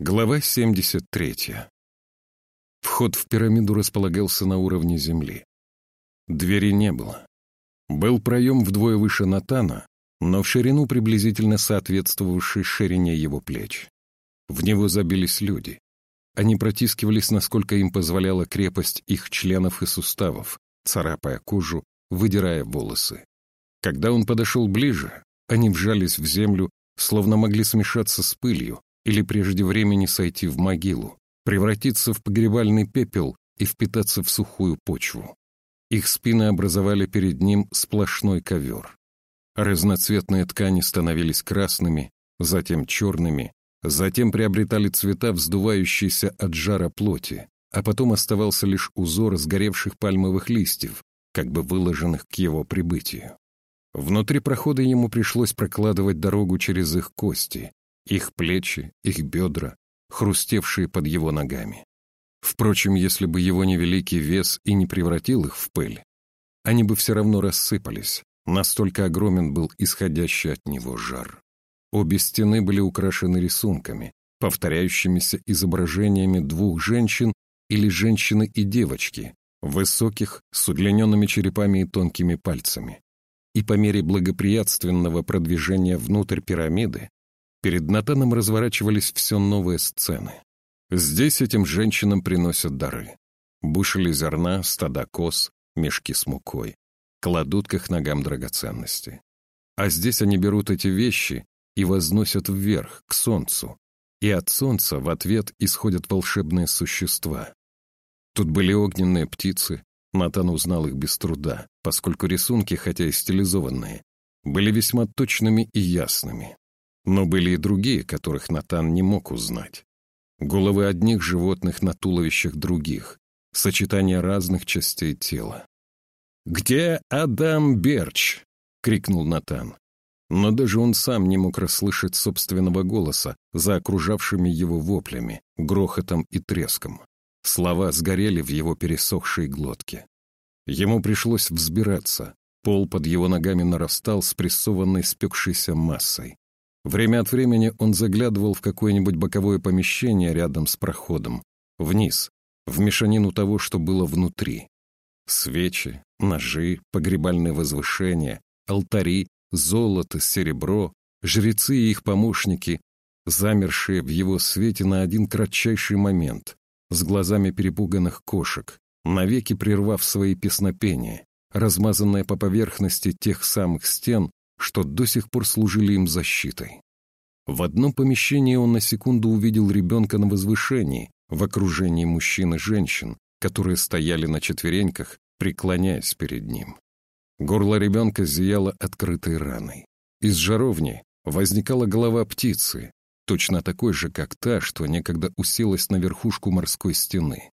Глава 73. Вход в пирамиду располагался на уровне земли. Двери не было. Был проем вдвое выше Натана, но в ширину приблизительно соответствовавшей ширине его плеч. В него забились люди. Они протискивались, насколько им позволяла крепость их членов и суставов, царапая кожу, выдирая волосы. Когда он подошел ближе, они вжались в землю, словно могли смешаться с пылью, или прежде времени сойти в могилу, превратиться в погребальный пепел и впитаться в сухую почву. Их спины образовали перед ним сплошной ковер. Разноцветные ткани становились красными, затем черными, затем приобретали цвета, вздувающиеся от жара плоти, а потом оставался лишь узор сгоревших пальмовых листьев, как бы выложенных к его прибытию. Внутри прохода ему пришлось прокладывать дорогу через их кости, их плечи, их бедра, хрустевшие под его ногами. Впрочем, если бы его невеликий вес и не превратил их в пыль, они бы все равно рассыпались, настолько огромен был исходящий от него жар. Обе стены были украшены рисунками, повторяющимися изображениями двух женщин или женщины и девочки, высоких, с удлиненными черепами и тонкими пальцами. И по мере благоприятственного продвижения внутрь пирамиды Перед Натаном разворачивались все новые сцены. Здесь этим женщинам приносят дары. Бушели зерна, стада коз, мешки с мукой. Кладут к их ногам драгоценности. А здесь они берут эти вещи и возносят вверх, к солнцу. И от солнца в ответ исходят волшебные существа. Тут были огненные птицы, Натан узнал их без труда, поскольку рисунки, хотя и стилизованные, были весьма точными и ясными. Но были и другие, которых Натан не мог узнать. Головы одних животных на туловищах других, сочетание разных частей тела. «Где Адам Берч?» — крикнул Натан. Но даже он сам не мог расслышать собственного голоса за окружавшими его воплями, грохотом и треском. Слова сгорели в его пересохшей глотке. Ему пришлось взбираться. Пол под его ногами нарастал спрессованной спекшейся массой. Время от времени он заглядывал в какое-нибудь боковое помещение рядом с проходом, вниз, в мешанину того, что было внутри. Свечи, ножи, погребальные возвышения, алтари, золото, серебро, жрецы и их помощники, замершие в его свете на один кратчайший момент, с глазами перепуганных кошек, навеки прервав свои песнопения, размазанные по поверхности тех самых стен, что до сих пор служили им защитой. В одном помещении он на секунду увидел ребенка на возвышении, в окружении мужчин и женщин, которые стояли на четвереньках, преклоняясь перед ним. Горло ребенка зияло открытой раной. Из жаровни возникала голова птицы, точно такой же, как та, что некогда уселась на верхушку морской стены.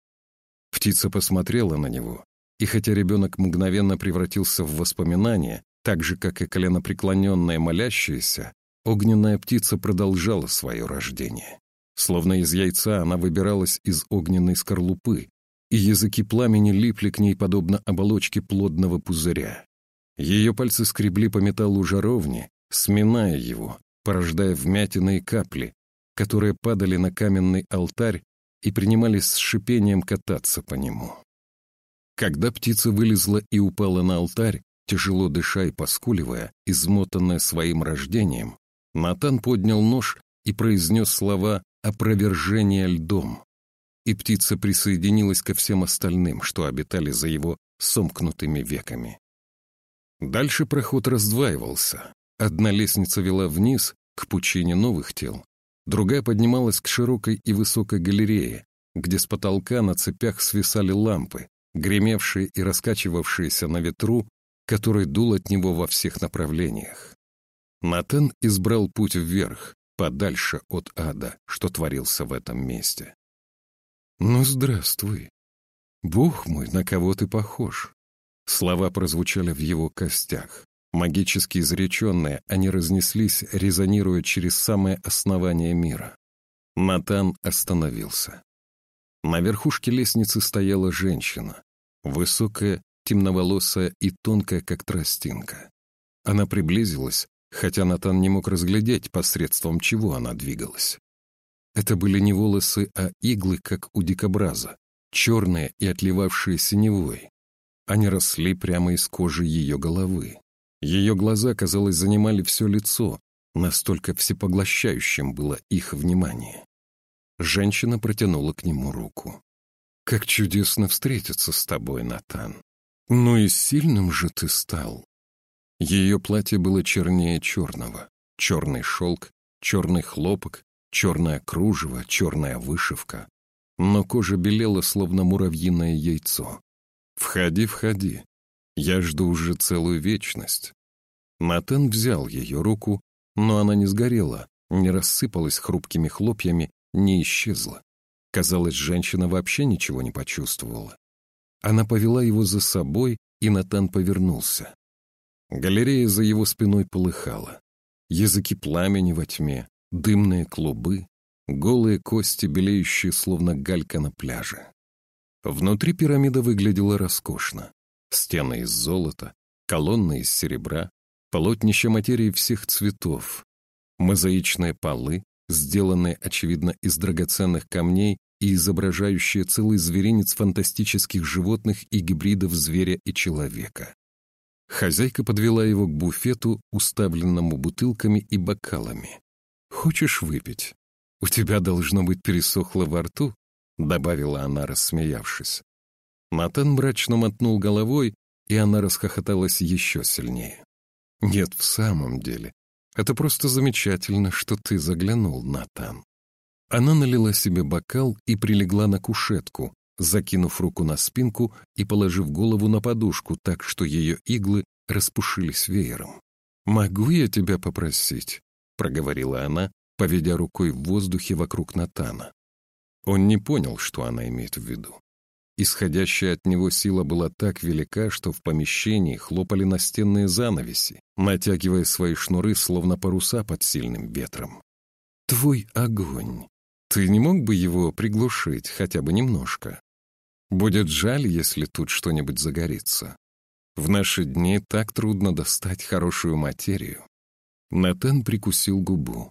Птица посмотрела на него, и хотя ребенок мгновенно превратился в воспоминание, так же, как и коленопреклоненная молящаяся, огненная птица продолжала свое рождение. Словно из яйца она выбиралась из огненной скорлупы, и языки пламени липли к ней подобно оболочке плодного пузыря. Ее пальцы скребли по металлу жаровни, сминая его, порождая вмятины и капли, которые падали на каменный алтарь и принимались с шипением кататься по нему. Когда птица вылезла и упала на алтарь, Тяжело дыша и поскуливая, измотанная своим рождением, Натан поднял нож и произнес слова «опровержение льдом». И птица присоединилась ко всем остальным, что обитали за его сомкнутыми веками. Дальше проход раздваивался. Одна лестница вела вниз, к пучине новых тел, другая поднималась к широкой и высокой галерее, где с потолка на цепях свисали лампы, гремевшие и раскачивавшиеся на ветру который дул от него во всех направлениях. Натан избрал путь вверх, подальше от ада, что творился в этом месте. «Ну, здравствуй. Бог мой, на кого ты похож?» Слова прозвучали в его костях. Магически изреченные, они разнеслись, резонируя через самое основание мира. Натан остановился. На верхушке лестницы стояла женщина, высокая темноволосая и тонкая, как тростинка. Она приблизилась, хотя Натан не мог разглядеть, посредством чего она двигалась. Это были не волосы, а иглы, как у дикобраза, черные и отливавшие синевой. Они росли прямо из кожи ее головы. Ее глаза, казалось, занимали все лицо, настолько всепоглощающим было их внимание. Женщина протянула к нему руку. «Как чудесно встретиться с тобой, Натан! Ну и сильным же ты стал!» Ее платье было чернее черного. Черный шелк, черный хлопок, черное кружево, черная вышивка. Но кожа белела, словно муравьиное яйцо. «Входи, входи. Я жду уже целую вечность». Натан взял ее руку, но она не сгорела, не рассыпалась хрупкими хлопьями, не исчезла. Казалось, женщина вообще ничего не почувствовала. Она повела его за собой, и Натан повернулся. Галерея за его спиной полыхала. Языки пламени во тьме, дымные клубы, голые кости, белеющие, словно галька на пляже. Внутри пирамида выглядела роскошно. Стены из золота, колонны из серебра, полотнища материи всех цветов, мозаичные полы, сделанные, очевидно, из драгоценных камней и изображающие целый зверинец фантастических животных и гибридов зверя и человека. Хозяйка подвела его к буфету, уставленному бутылками и бокалами. «Хочешь выпить? У тебя, должно быть, пересохло во рту?» — добавила она, рассмеявшись. Натан мрачно мотнул головой, и она расхохоталась еще сильнее. «Нет, в самом деле, это просто замечательно, что ты заглянул, Натан». Она налила себе бокал и прилегла на кушетку, закинув руку на спинку и положив голову на подушку так, что ее иглы распушились веером. «Могу я тебя попросить?» — проговорила она, поведя рукой в воздухе вокруг Натана. Он не понял, что она имеет в виду. Исходящая от него сила была так велика, что в помещении хлопали настенные занавеси, натягивая свои шнуры, словно паруса под сильным ветром. «Твой огонь! Ты не мог бы его приглушить хотя бы немножко?» Будет жаль, если тут что-нибудь загорится. В наши дни так трудно достать хорошую материю. Натан прикусил губу.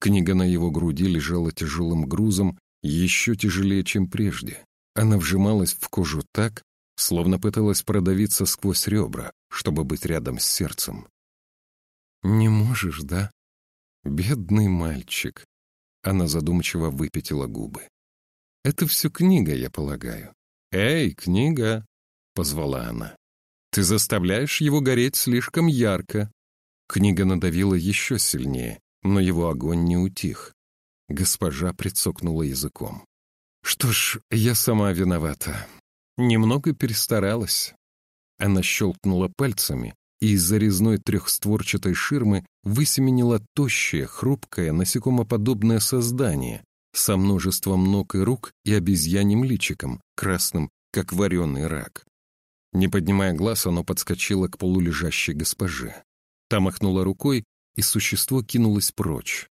Книга на его груди лежала тяжелым грузом, еще тяжелее, чем прежде. Она вжималась в кожу так, словно пыталась продавиться сквозь ребра, чтобы быть рядом с сердцем. «Не можешь, да? Бедный мальчик!» Она задумчиво выпятила губы. «Это все книга, я полагаю. «Эй, книга!» — позвала она. «Ты заставляешь его гореть слишком ярко». Книга надавила еще сильнее, но его огонь не утих. Госпожа прицокнула языком. «Что ж, я сама виновата. Немного перестаралась». Она щелкнула пальцами, и из-за резной трехстворчатой ширмы высеменило тощее, хрупкое, насекомоподобное создание, со множеством ног и рук и обезьяним личиком, красным, как вареный рак. Не поднимая глаз, оно подскочило к полулежащей госпоже. Та махнула рукой, и существо кинулось прочь.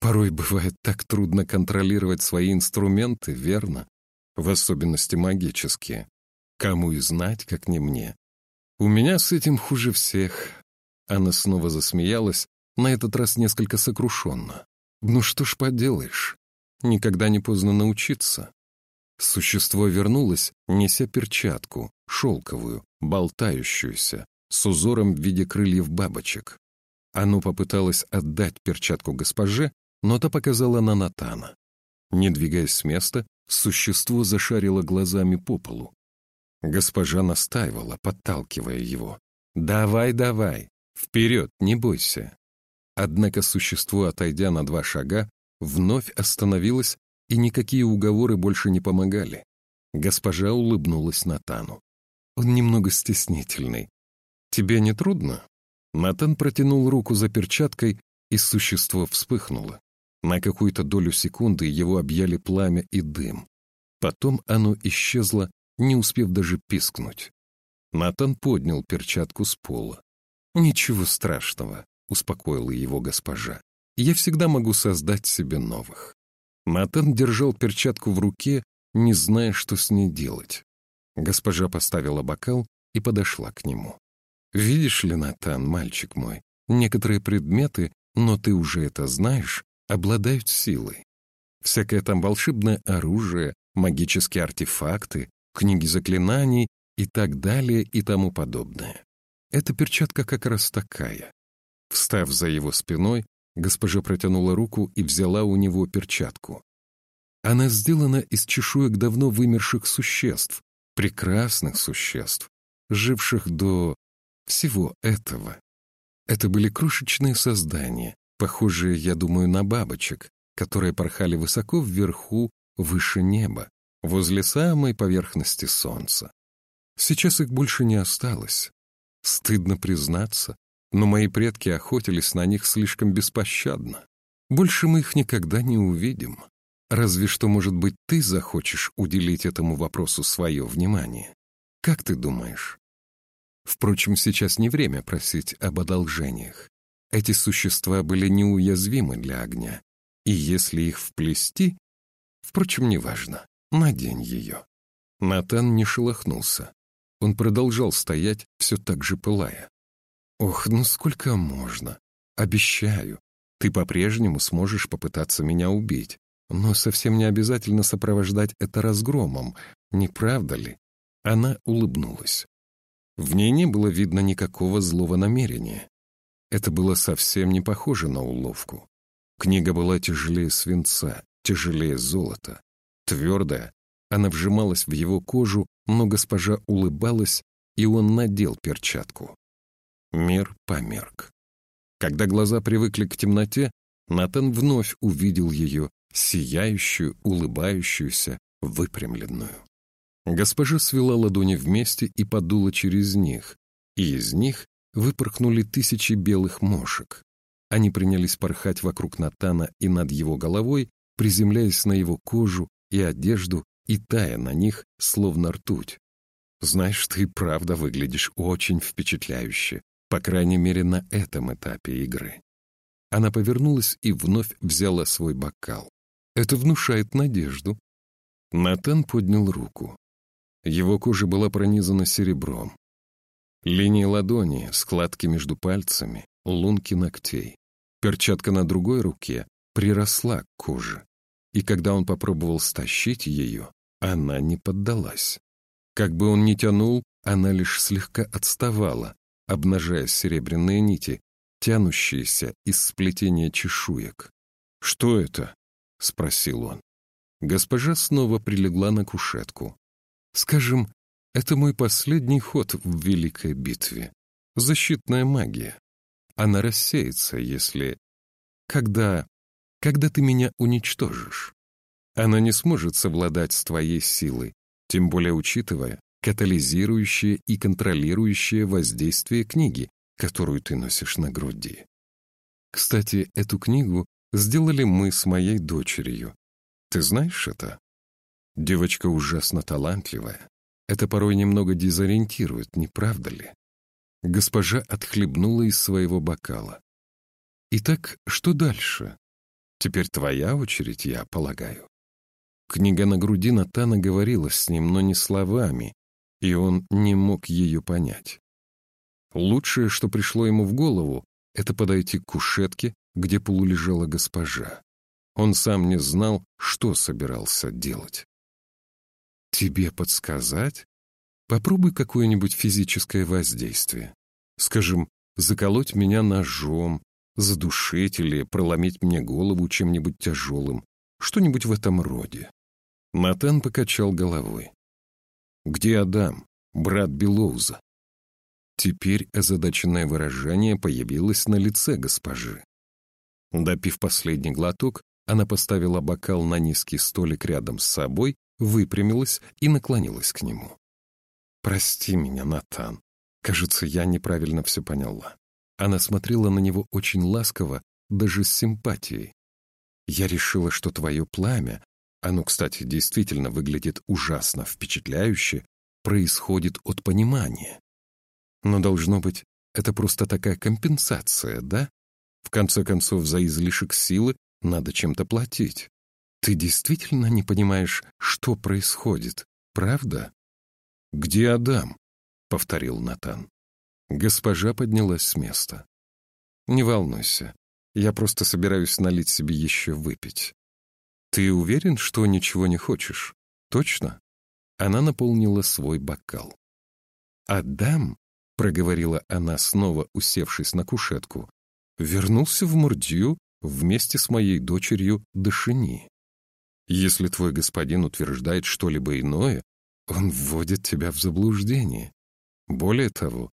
Порой бывает так трудно контролировать свои инструменты, верно? В особенности магические. Кому и знать, как не мне. У меня с этим хуже всех. Она снова засмеялась, на этот раз несколько сокрушенно. Ну что ж поделаешь, Никогда не поздно научиться. Существо вернулось, неся перчатку, шелковую, болтающуюся, с узором в виде крыльев бабочек. Оно попыталось отдать перчатку госпоже, но та показала на Натана. Не двигаясь с места, существо зашарило глазами по полу. Госпожа настаивала, подталкивая его. «Давай, давай! Вперед, не бойся!» Однако существо, отойдя на два шага, вновь остановилась, и никакие уговоры больше не помогали. Госпожа улыбнулась Натану. «Он немного стеснительный. Тебе не трудно?» Натан протянул руку за перчаткой, и существо вспыхнуло. На какую-то долю секунды его объяли пламя и дым. Потом оно исчезло, не успев даже пискнуть. Натан поднял перчатку с пола. «Ничего страшного», — успокоила его госпожа я всегда могу создать себе новых. Натан держал перчатку в руке, не зная, что с ней делать. Госпожа поставила бокал и подошла к нему. «Видишь ли, Натан, мальчик мой, некоторые предметы, но ты уже это знаешь, обладают силой. Всякое там волшебное оружие, магические артефакты, книги заклинаний и так далее и тому подобное. Эта перчатка как раз такая. Встав за его спиной, госпожа протянула руку и взяла у него перчатку. Она сделана из чешуек давно вымерших существ, прекрасных существ, живших до всего этого. Это были крошечные создания, похожие, я думаю, на бабочек, которые порхали высоко вверху, выше неба, возле самой поверхности солнца. Сейчас их больше не осталось. Стыдно признаться, но мои предки охотились на них слишком беспощадно. Больше мы их никогда не увидим. Разве что, может быть, ты захочешь уделить этому вопросу свое внимание. Как ты думаешь? Впрочем, сейчас не время просить об одолжениях. Эти существа были неуязвимы для огня, и если их вплести... Впрочем, неважно, надень ее. Натан не шелохнулся. Он продолжал стоять, все так же пылая. «Ох, ну сколько можно? Обещаю, ты по-прежнему сможешь попытаться меня убить. Но совсем не обязательно сопровождать это разгромом, не правда ли? Она улыбнулась. В ней не было видно никакого злого намерения. Это было совсем не похоже на уловку. Книга была тяжелее свинца, тяжелее золота. Твердая, она вжималась в его кожу, но госпожа улыбалась, и он надел перчатку. Мир померк. Когда глаза привыкли к темноте, Натан вновь увидел ее сияющую, улыбающуюся, выпрямленную. Госпожа свела ладони вместе и подула через них, и из них выпорхнули тысячи белых мошек. Они принялись порхать вокруг Натана и над его головой, приземляясь на его кожу и одежду и тая на них, словно ртуть. «Знаешь, ты правда выглядишь очень впечатляюще, по крайней мере, на этом этапе игры». Она повернулась и вновь взяла свой бокал. Это внушает надежду. Натан поднял руку. Его кожа была пронизана серебром. Линии ладони, складки между пальцами, лунки ногтей. Перчатка на другой руке приросла к коже. И когда он попробовал стащить ее, она не поддалась. Как бы он ни тянул, она лишь слегка отставала, обнажая серебряные нити, тянущиеся из сплетения чешуек. «Что это?» — спросил он. Госпожа снова прилегла на кушетку. «Скажем, это мой последний ход в великой битве. Защитная магия. Она рассеется, если... Когда... Когда ты меня уничтожишь. Она не сможет совладать с твоей силой, тем более учитывая катализирующее и контролирующее воздействие книги, которую ты носишь на груди. Кстати, эту книгу сделали мы с моей дочерью. Ты знаешь это? Девочка ужасно талантливая. Это порой немного дезориентирует, не правда ли? Госпожа отхлебнула из своего бокала. Итак, что дальше? Теперь твоя очередь, я полагаю. Книга на груди Натана говорила с ним, но не словами, и он не мог ее понять. Лучшее, что пришло ему в голову, это подойти к кушетке где полулежала госпожа. Он сам не знал, что собирался делать. «Тебе подсказать? Попробуй какое-нибудь физическое воздействие. Скажем, заколоть меня ножом, задушить или проломить мне голову чем-нибудь тяжелым, что-нибудь в этом роде». Натан покачал головой. «Где Адам, брат Белоуза?» Теперь озадаченное выражение появилось на лице госпожи. Допив последний глоток, она поставила бокал на низкий столик рядом с собой, выпрямилась и наклонилась к нему. «Прости меня, Натан. Кажется, я неправильно все поняла». Она смотрела на него очень ласково, даже с симпатией. «Я решила, что твое пламя, оно, кстати, действительно выглядит ужасно впечатляюще, происходит от понимания. Но, должно быть, это просто такая компенсация, да? В конце концов, за излишек силы надо чем-то платить. Ты действительно не понимаешь, что происходит, правда? «Где Адам?» — повторил Натан. Госпожа поднялась с места. «Не волнуйся, я просто собираюсь налить себе еще выпить». «Ты уверен, что ничего не хочешь? Точно?» Она наполнила свой бокал. «Адам», — проговорила она, снова усевшись на кушетку, «вернулся в Мурдью вместе с моей дочерью Дашини. Если твой господин утверждает что-либо иное, он вводит тебя в заблуждение. Более того,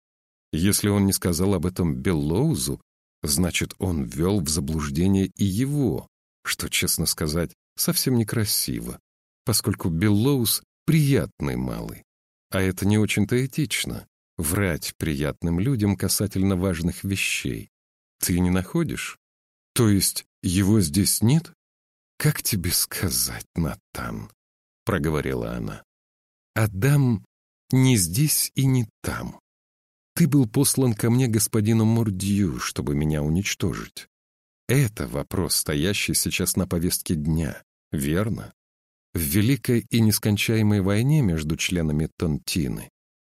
если он не сказал об этом Беллоузу, значит, он ввел в заблуждение и его, что, честно сказать, совсем некрасиво, поскольку Беллоуз — приятный малый. А это не очень-то этично — врать приятным людям касательно важных вещей. Ты не находишь? То есть его здесь нет? Как тебе сказать, Натан? — проговорила она. Адам не здесь и не там. Ты был послан ко мне господином Мурдью, чтобы меня уничтожить. Это вопрос, стоящий сейчас на повестке дня, верно? В великой и нескончаемой войне между членами Тонтины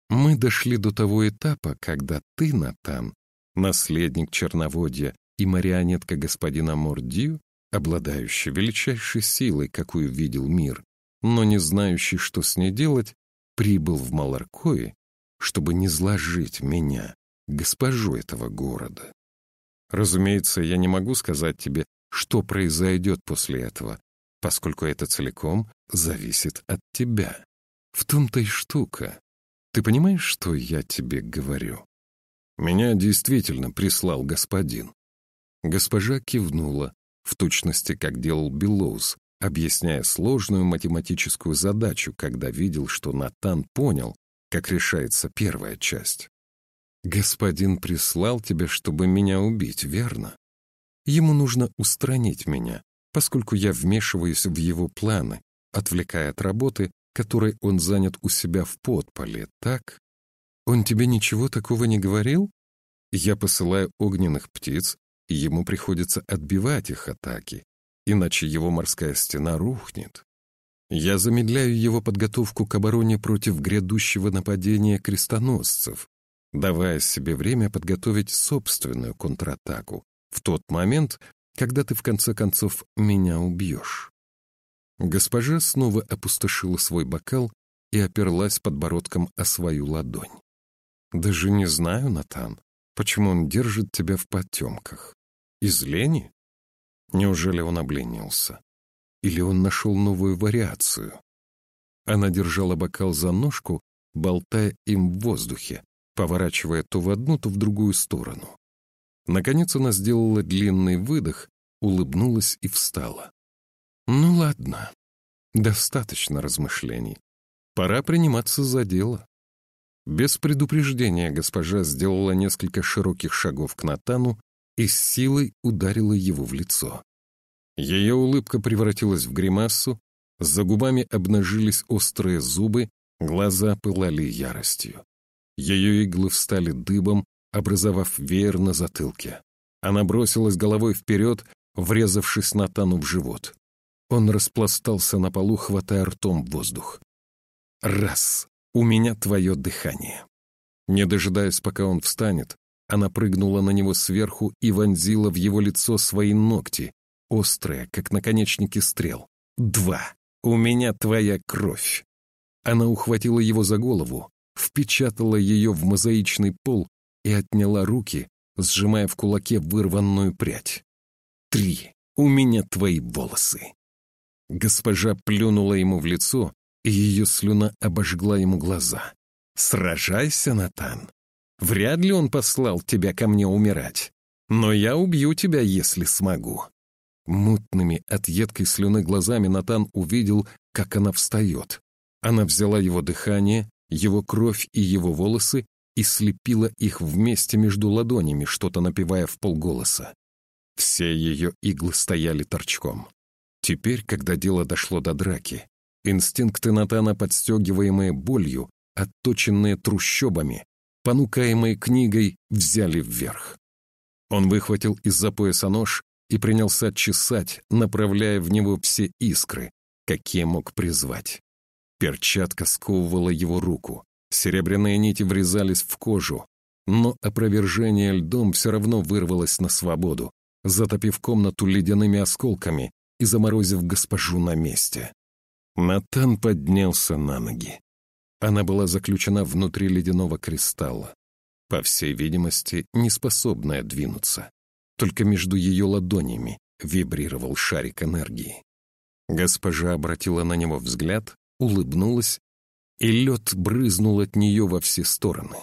мы дошли до того этапа, когда ты, Натан, наследник Черноводья и марионетка господина Мордью, обладающий величайшей силой, какую видел мир, но не знающий, что с ней делать, прибыл в Маларкое, чтобы не зложить меня, госпожу этого города. Разумеется, я не могу сказать тебе, что произойдет после этого, поскольку это целиком зависит от тебя. В том-то и штука. Ты понимаешь, что я тебе говорю? Меня действительно прислал господин. Госпожа кивнула, в точности, как делал Белоус, объясняя сложную математическую задачу, когда видел, что Натан понял, как решается первая часть. «Господин прислал тебя, чтобы меня убить, верно? Ему нужно устранить меня, поскольку я вмешиваюсь в его планы, отвлекая от работы, которой он занят у себя в подполе, так? Он тебе ничего такого не говорил? Я посылаю огненных птиц, и ему приходится отбивать их атаки, иначе его морская стена рухнет. Я замедляю его подготовку к обороне против грядущего нападения крестоносцев, давая себе время подготовить собственную контратаку в тот момент, когда ты в конце концов меня убьешь. Госпожа снова опустошила свой бокал и оперлась подбородком о свою ладонь. «Даже не знаю, Натан, почему он держит тебя в потемках. Из лени? Неужели он обленился? Или он нашел новую вариацию? Она держала бокал за ножку, болтая им в воздухе, поворачивая то в одну, то в другую сторону. Наконец она сделала длинный выдох, улыбнулась и встала. «Ну ладно, достаточно размышлений. Пора приниматься за дело». Без предупреждения госпожа сделала несколько широких шагов к Натану и с силой ударила его в лицо. Ее улыбка превратилась в гримассу, за губами обнажились острые зубы, глаза пылали яростью. Ее иглы встали дыбом, образовав веер на затылке. Она бросилась головой вперед, врезавшись Натану в живот. Он распластался на полу, хватая ртом воздух. «Раз! У меня твое дыхание!» Не дожидаясь, пока он встанет, она прыгнула на него сверху и вонзила в его лицо свои ногти, острые, как наконечники стрел. «Два! У меня твоя кровь!» Она ухватила его за голову, впечатала ее в мозаичный пол и отняла руки, сжимая в кулаке вырванную прядь. «Три! У меня твои волосы!» Госпожа плюнула ему в лицо, и ее слюна обожгла ему глаза. «Сражайся, Натан! Вряд ли он послал тебя ко мне умирать, но я убью тебя, если смогу». Мутными от едкой слюны глазами Натан увидел, как она встает. Она взяла его дыхание, его кровь и его волосы и слепила их вместе между ладонями, что-то напевая в полголоса. Все ее иглы стояли торчком. Теперь, когда дело дошло до драки, инстинкты Натана, подстегиваемые болью, отточенные трущобами, понукаемые книгой, взяли вверх. Он выхватил из-за пояса нож и принялся чесать, направляя в него все искры, какие мог призвать. Перчатка сковывала его руку, серебряные нити врезались в кожу, но опровержение льдом все равно вырвалось на свободу, затопив комнату ледяными осколками, и заморозив госпожу на месте. Натан поднялся на ноги. Она была заключена внутри ледяного кристалла, по всей видимости, не способная двинуться. Только между ее ладонями вибрировал шарик энергии. Госпожа обратила на него взгляд, улыбнулась, и лед брызнул от нее во все стороны.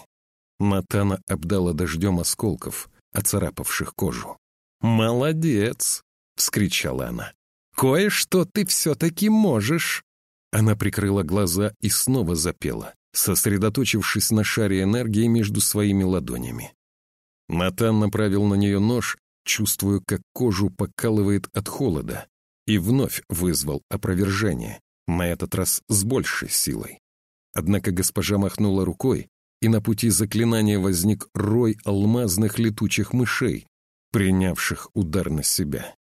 Натана обдала дождем осколков, оцарапавших кожу. «Молодец!» — вскричала она. «Кое-что ты все-таки можешь!» Она прикрыла глаза и снова запела, сосредоточившись на шаре энергии между своими ладонями. Натан направил на нее нож, чувствуя, как кожу покалывает от холода, и вновь вызвал опровержение, на этот раз с большей силой. Однако госпожа махнула рукой, и на пути заклинания возник рой алмазных летучих мышей, принявших удар на себя.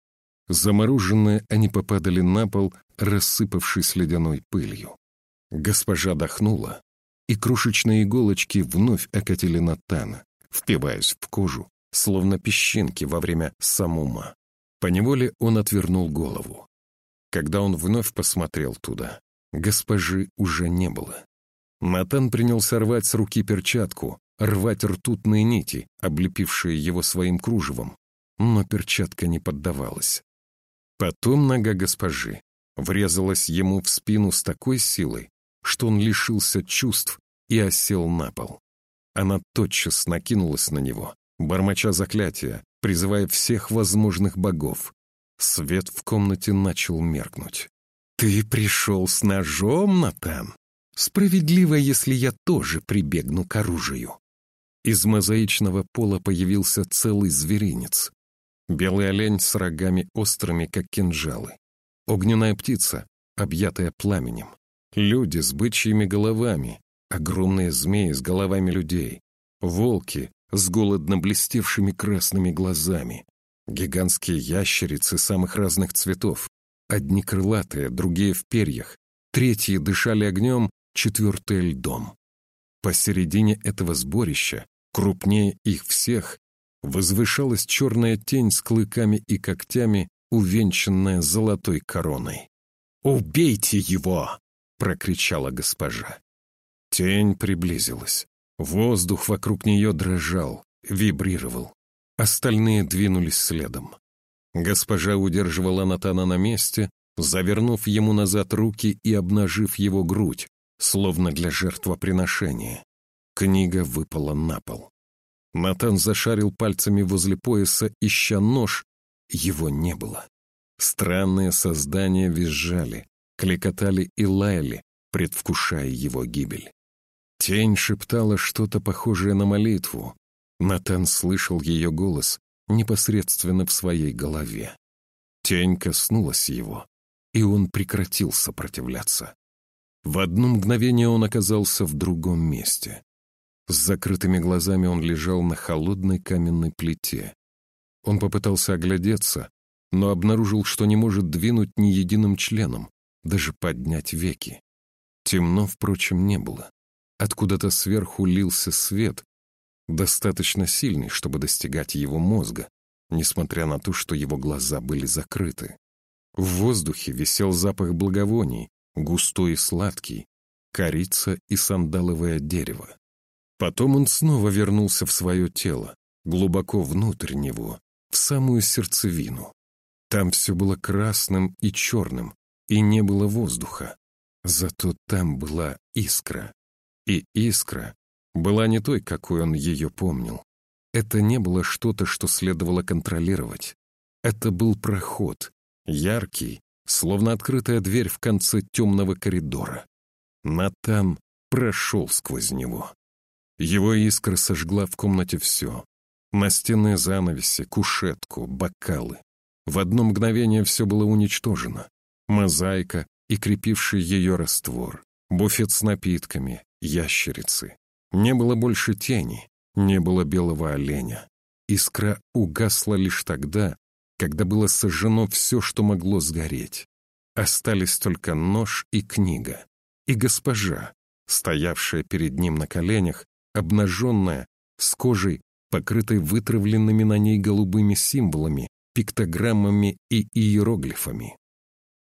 Замороженные они попадали на пол, рассыпавшись ледяной пылью. Госпожа дохнула, и крошечные иголочки вновь окатили Натана, впиваясь в кожу, словно песчинки во время самума. Поневоле он отвернул голову. Когда он вновь посмотрел туда, госпожи уже не было. Натан принялся рвать с руки перчатку, рвать ртутные нити, облепившие его своим кружевом, но перчатка не поддавалась. Потом нога госпожи врезалась ему в спину с такой силой, что он лишился чувств и осел на пол. Она тотчас накинулась на него, бормоча заклятия, призывая всех возможных богов. Свет в комнате начал меркнуть. «Ты пришел с ножом, Натан? Справедливо, если я тоже прибегну к оружию». Из мозаичного пола появился целый зверинец. Белый олень с рогами острыми, как кинжалы. Огненная птица, объятая пламенем. Люди с бычьими головами, огромные змеи с головами людей, волки с голодно блестевшими красными глазами, гигантские ящерицы самых разных цветов, одни крылатые, другие в перьях, третьи дышали огнем, четвертые — льдом. Посередине этого сборища, крупнее их всех, возвышалась черная тень с клыками и когтями, увенчанная золотой короной. «Убейте его!» — прокричала госпожа. Тень приблизилась. Воздух вокруг нее дрожал, вибрировал. Остальные двинулись следом. Госпожа удерживала Натана на месте, завернув ему назад руки и обнажив его грудь, словно для жертвоприношения. Книга выпала на пол. Натан зашарил пальцами возле пояса, ища нож. Его не было. Странные создания визжали, кликотали и лаяли, предвкушая его гибель. Тень шептала что-то похожее на молитву. Натан слышал ее голос непосредственно в своей голове. Тень коснулась его, и он прекратил сопротивляться. В одно мгновение он оказался в другом месте. С закрытыми глазами он лежал на холодной каменной плите. Он попытался оглядеться, но обнаружил, что не может двинуть ни единым членом, даже поднять веки. Темно, впрочем, не было. Откуда-то сверху лился свет, достаточно сильный, чтобы достигать его мозга, несмотря на то, что его глаза были закрыты. В воздухе висел запах благовоний, густой и сладкий, корица и сандаловое дерево. Потом он снова вернулся в свое тело, глубоко внутрь него, в самую сердцевину. Там все было красным и черным, и не было воздуха. Зато там была искра. И искра была не той, какой он ее помнил. Это не было что-то, что следовало контролировать. Это был проход, яркий, словно открытая дверь в конце темного коридора. Натан прошел сквозь него. Его искра сожгла в комнате все. Настенные занавеси, кушетку, бокалы. В одно мгновение все было уничтожено. Мозаика и крепивший ее раствор, буфет с напитками, ящерицы. Не было больше тени, не было белого оленя. Искра угасла лишь тогда, когда было сожжено все, что могло сгореть. Остались только нож и книга, и госпожа, стоявшая перед ним на коленях обнаженная, с кожей, покрытой вытравленными на ней голубыми символами, пиктограммами и иероглифами.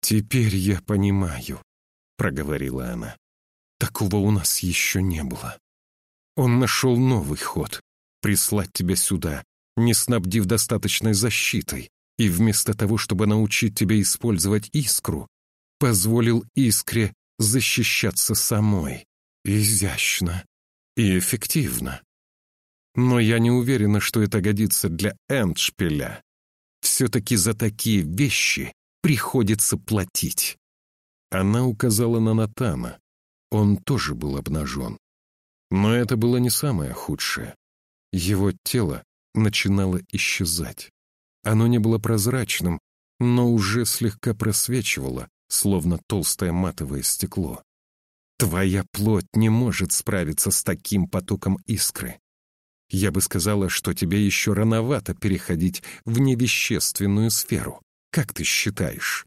«Теперь я понимаю», — проговорила она. «Такого у нас еще не было. Он нашел новый ход — прислать тебя сюда, не снабдив достаточной защитой, и вместо того, чтобы научить тебя использовать искру, позволил искре защищаться самой. Изящно и эффективно. Но я не уверена, что это годится для Эндшпиля. Все-таки за такие вещи приходится платить. Она указала на Натана. Он тоже был обнажен. Но это было не самое худшее. Его тело начинало исчезать. Оно не было прозрачным, но уже слегка просвечивало, словно толстое матовое стекло. Твоя плоть не может справиться с таким потоком искры. Я бы сказала, что тебе еще рановато переходить в невещественную сферу. Как ты считаешь?»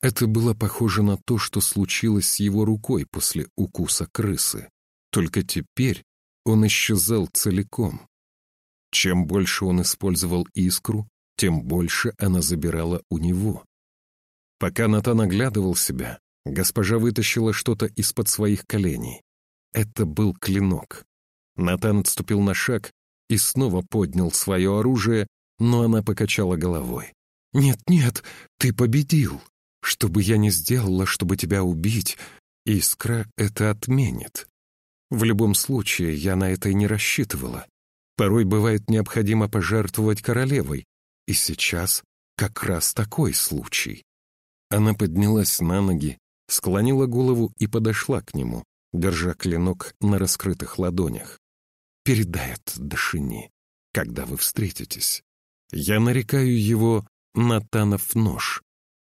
Это было похоже на то, что случилось с его рукой после укуса крысы. Только теперь он исчезал целиком. Чем больше он использовал искру, тем больше она забирала у него. Пока Натан оглядывал себя, госпожа вытащила что-то из-под своих коленей. Это был клинок. Натан отступил на шаг и снова поднял свое оружие, но она покачала головой. «Нет, нет, ты победил. Что бы я ни сделала, чтобы тебя убить, искра это отменит. В любом случае, я на это и не рассчитывала. Порой бывает необходимо пожертвовать королевой, и сейчас как раз такой случай». Она поднялась на ноги, склонила голову и подошла к нему, держа клинок на раскрытых ладонях передай это Дашини, когда вы встретитесь. Я нарекаю его Натанов нож,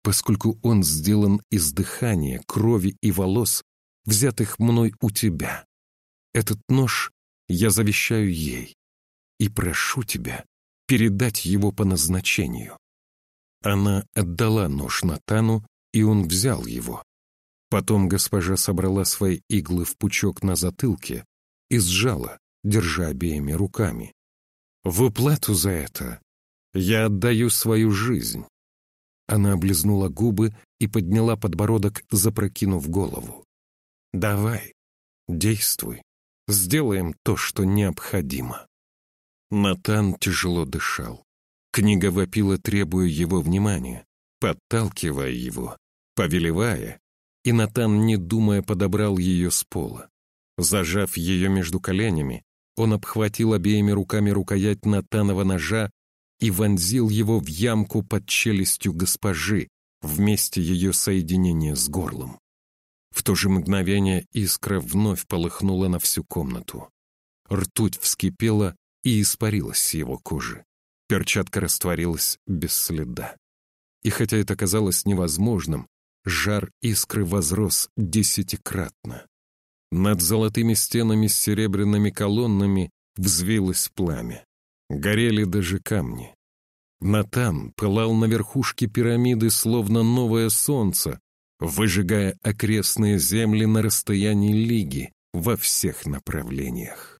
поскольку он сделан из дыхания, крови и волос, взятых мной у тебя. Этот нож я завещаю ей и прошу тебя передать его по назначению. Она отдала нож Натану, и он взял его. Потом госпожа собрала свои иглы в пучок на затылке и сжала, держа обеими руками. «В уплату за это я отдаю свою жизнь». Она облизнула губы и подняла подбородок, запрокинув голову. «Давай, действуй, сделаем то, что необходимо». Натан тяжело дышал. Книга вопила, требуя его внимания, подталкивая его, повелевая, и Натан, не думая, подобрал ее с пола. Зажав ее между коленями, он обхватил обеими руками рукоять Натанова ножа и вонзил его в ямку под челюстью госпожи, вместе ее соединения с горлом. В то же мгновение искра вновь полыхнула на всю комнату. Ртуть вскипела и испарилась с его кожи. Перчатка растворилась без следа. И хотя это казалось невозможным, жар искры возрос десятикратно. Над золотыми стенами с серебряными колоннами взвилось пламя. Горели даже камни. Натан пылал на верхушке пирамиды, словно новое солнце, выжигая окрестные земли на расстоянии лиги во всех направлениях.